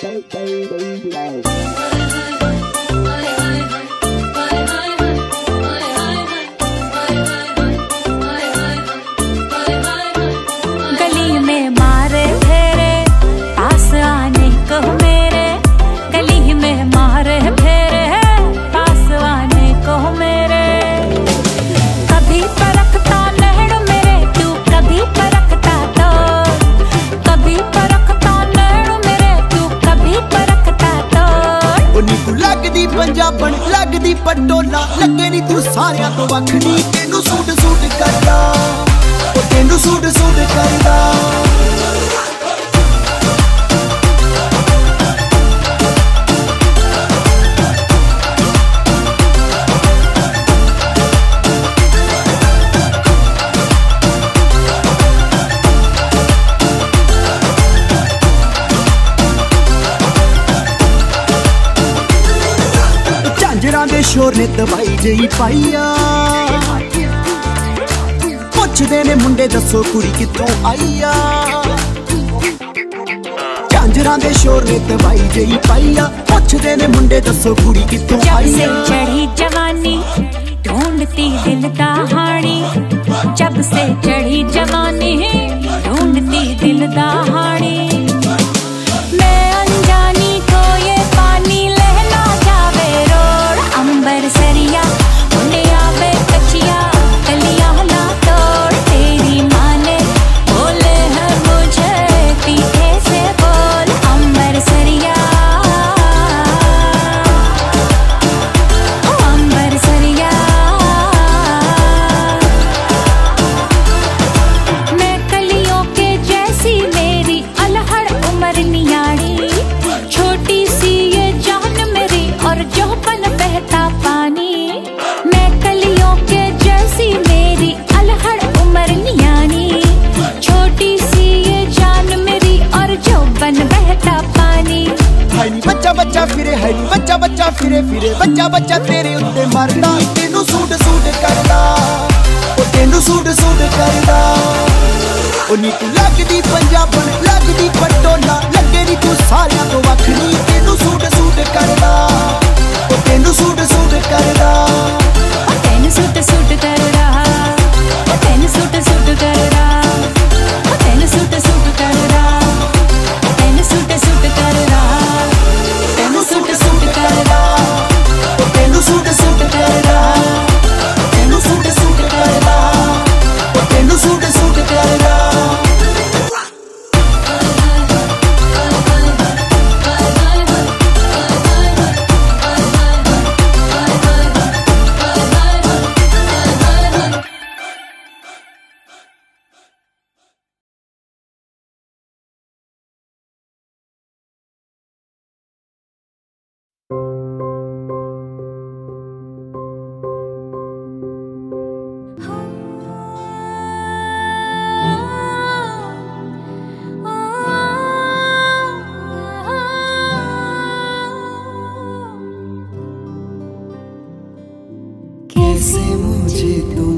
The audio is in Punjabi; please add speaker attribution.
Speaker 1: baby, baby, baby. ਪੰਜਾਬਣ ਲੱਗਦੀ ਪਟੋਲਾ ਲੱਗੇ ਨੀ ਤੂੰ ਸਾਰਿਆਂ ਤੋਂ ਵੱਖਰੀ ਤੈਨੂੰ ਸੂਟ ਕਿਸ਼ੋਰ ਨੇ ਦਵਾਈ ਜਈ ਪਾਈਆ ਪੁੱਛਦੇ ਨੇ ਮੁੰਡੇ ਦੱਸੋ ਕੁੜੀ ਕਿੱਥੋਂ ਆਈਆ ਝਾਂਜਰਾਂ ਦੇ ਸ਼ੋਰ ਨੇ ਦਵਾਈ ਜਈ ਪਾਈਆ ਪੁੱਛਦੇ ਨੇ ਮੁੰਡੇ ਦੱਸੋ ਕੁੜੀ ਕਿੱਥੋਂ ਆਈਆ ਜਬ
Speaker 2: ਚੜੀ ਜਵਾਨੀ ਢੂੰਡਤੀ ਦਿਲ ਦਾ ਹਾਣੀ। ਜਬ ਸੇ
Speaker 1: ਬੱਚਾ ਫਿਰੇ ਹੈ ਬੱਚਾ ਬੱਚਾ ਫਿਰੇ ਫਿਰੇ। ਬੱਚਾ ਬੱਚਾ ਤੇਰੇ ਉੱਤੇ ਮਰਦਾ, ਤੈਨੂੰ ਸੂਟ ਸੂਟ ਕਰਦਾ। ਉਹ ਤੈਨੂੰ ਸੂਟ ਸੂਟ ਕਰਦਾ। ਉਹ ਨੀ ਤੂੰ ਲੱਗਦੀ ਪੰਜਾਬਣ, ਲੱਗਦੀ ਪਟੋਲਾ। ਲੱਗੇ ਨੀ ਤੂੰ ਸਾਰਿਆਂ ਤੋਂ ਵੱਖਰੀ ਤੈਨੂੰ ਸੂਟ ਸੂਟ ਕਰਦਾ। कैसे मुझे तू